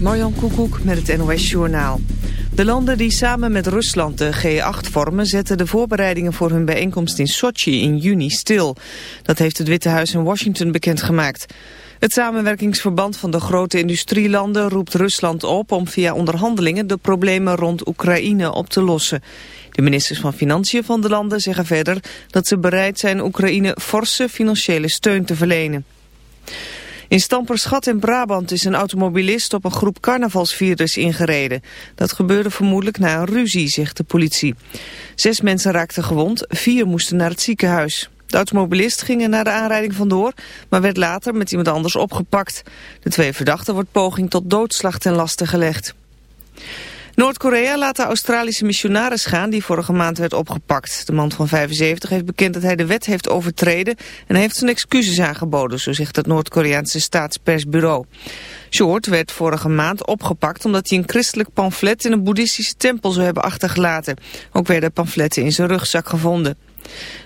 Marjan Koekoek met het NOS Journaal. De landen die samen met Rusland de G8 vormen... zetten de voorbereidingen voor hun bijeenkomst in Sochi in juni stil. Dat heeft het Witte Huis in Washington bekendgemaakt. Het samenwerkingsverband van de grote industrielanden roept Rusland op... om via onderhandelingen de problemen rond Oekraïne op te lossen. De ministers van Financiën van de landen zeggen verder... dat ze bereid zijn Oekraïne forse financiële steun te verlenen. In Stamperschat in Brabant is een automobilist op een groep carnavalsvierders ingereden. Dat gebeurde vermoedelijk na een ruzie, zegt de politie. Zes mensen raakten gewond, vier moesten naar het ziekenhuis. De automobilist ging er na de aanrijding vandoor, maar werd later met iemand anders opgepakt. De twee verdachten wordt poging tot doodslag ten laste gelegd. Noord-Korea laat de Australische missionaris gaan die vorige maand werd opgepakt. De man van 75 heeft bekend dat hij de wet heeft overtreden en heeft zijn excuses aangeboden, zo zegt het Noord-Koreaanse staatspersbureau. Short werd vorige maand opgepakt omdat hij een christelijk pamflet in een boeddhistische tempel zou hebben achtergelaten. Ook werden pamfletten in zijn rugzak gevonden.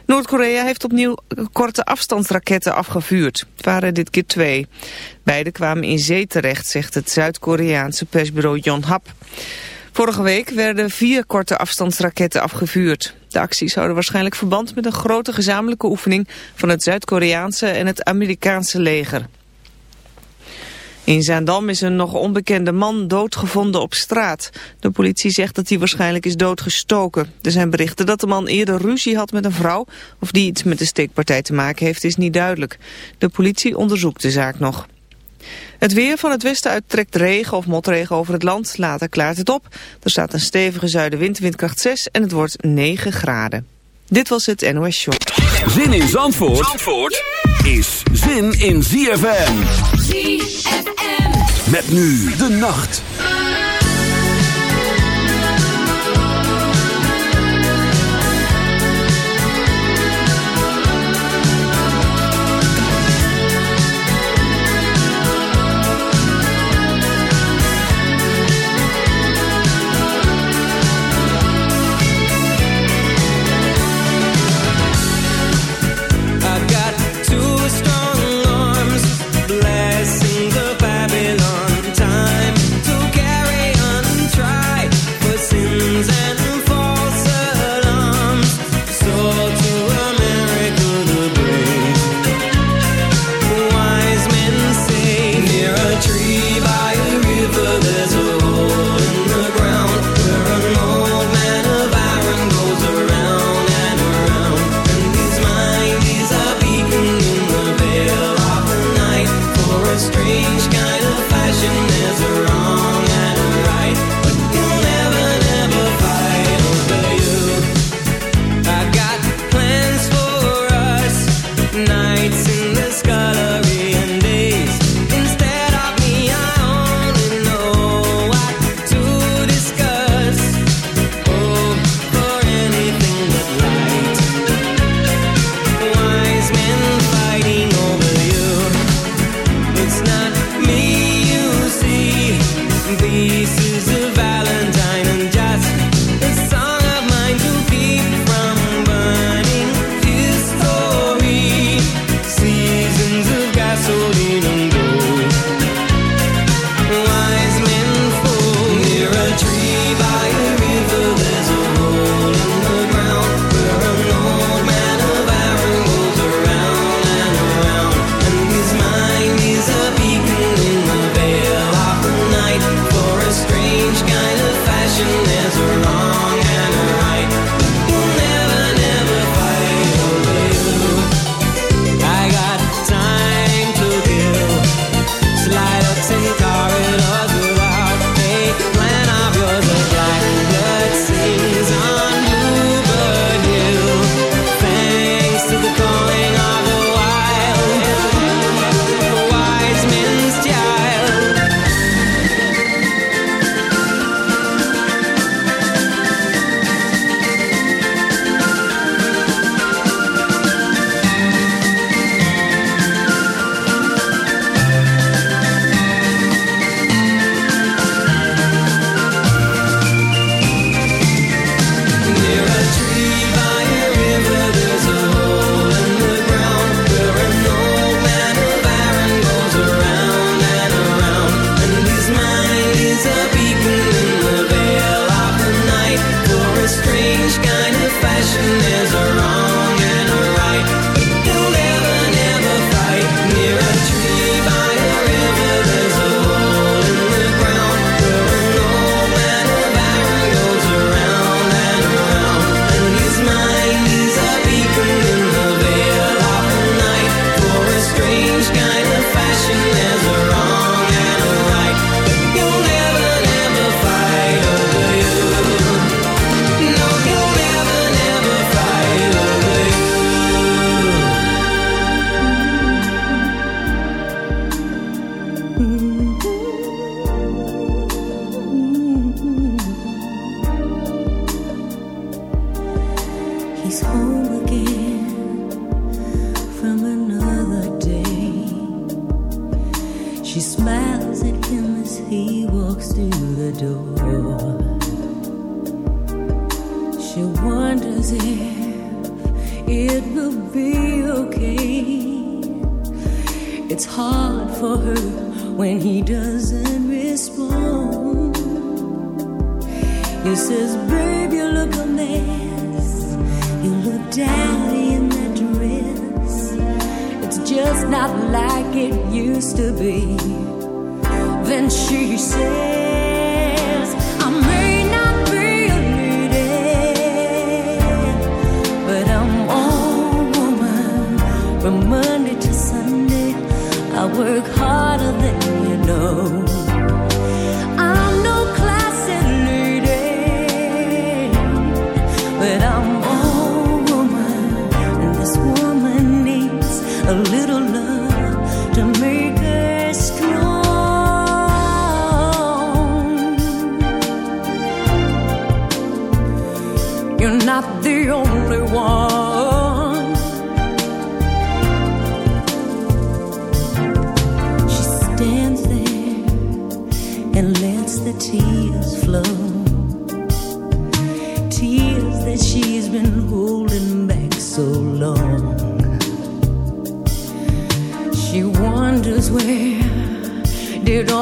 Noord-Korea heeft opnieuw korte afstandsraketten afgevuurd. Het waren dit keer twee. Beide kwamen in zee terecht, zegt het Zuid-Koreaanse persbureau Yonhap. Vorige week werden vier korte afstandsraketten afgevuurd. De acties houden waarschijnlijk verband met een grote gezamenlijke oefening van het Zuid-Koreaanse en het Amerikaanse leger. In Zaandam is een nog onbekende man doodgevonden op straat. De politie zegt dat hij waarschijnlijk is doodgestoken. Er zijn berichten dat de man eerder ruzie had met een vrouw. Of die iets met de steekpartij te maken heeft is niet duidelijk. De politie onderzoekt de zaak nog. Het weer van het westen uit trekt regen of motregen over het land. Later klaart het op. Er staat een stevige zuidenwind, windkracht 6 en het wordt 9 graden. Dit was het NOS Show. Zin in Zandvoort, Zandvoort is zin in ZFM. ZFM. Met nu de nacht.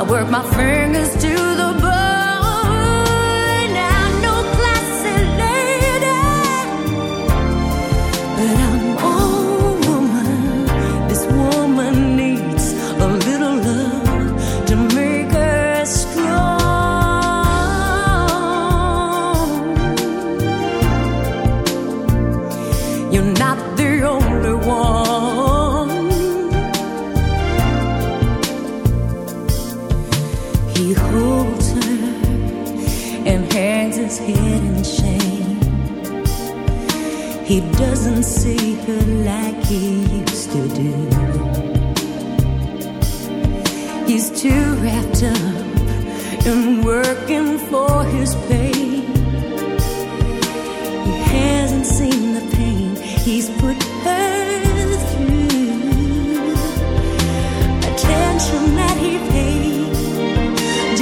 I work my fingers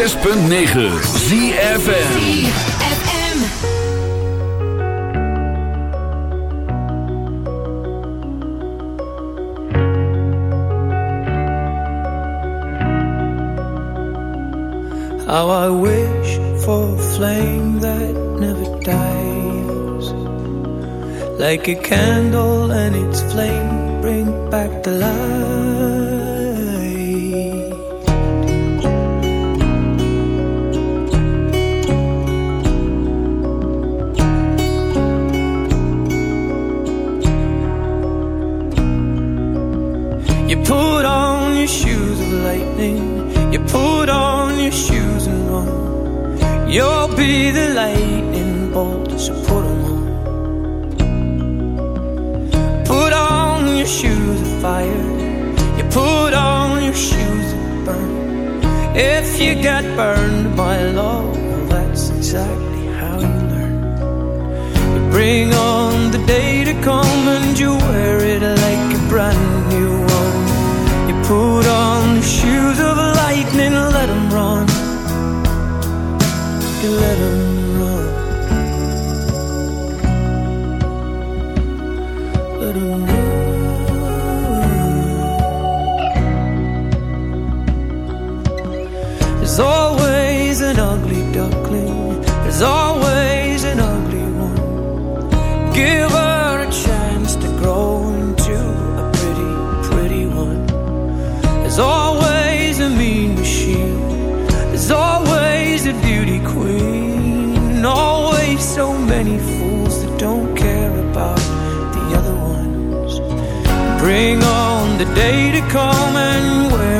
106.9 ZFN How I wish for a flame that never dies. Like a candle and its flame bring back the light. you got burned by love, well, that's exactly how you learn. You bring on the day to come and you wear it like a brand new one. You put on the shoes of lightning, let them run. You let the day to come and where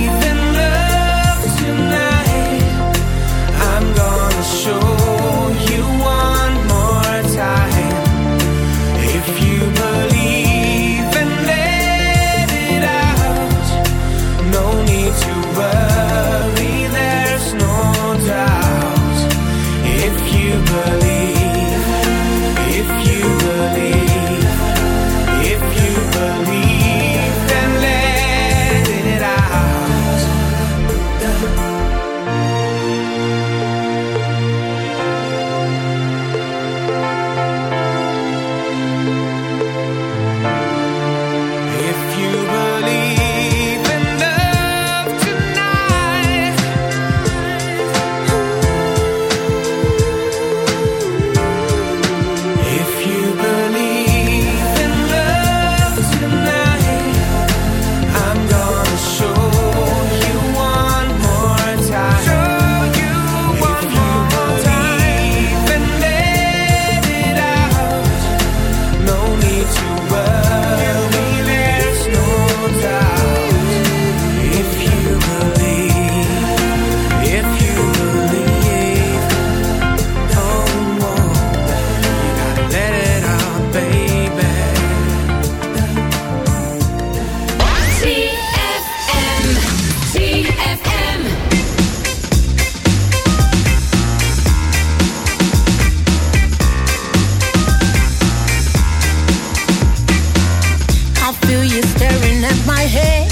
feel you staring at my head.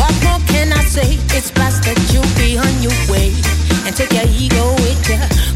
What more can I say? It's best that you be on your way and take your ego with you.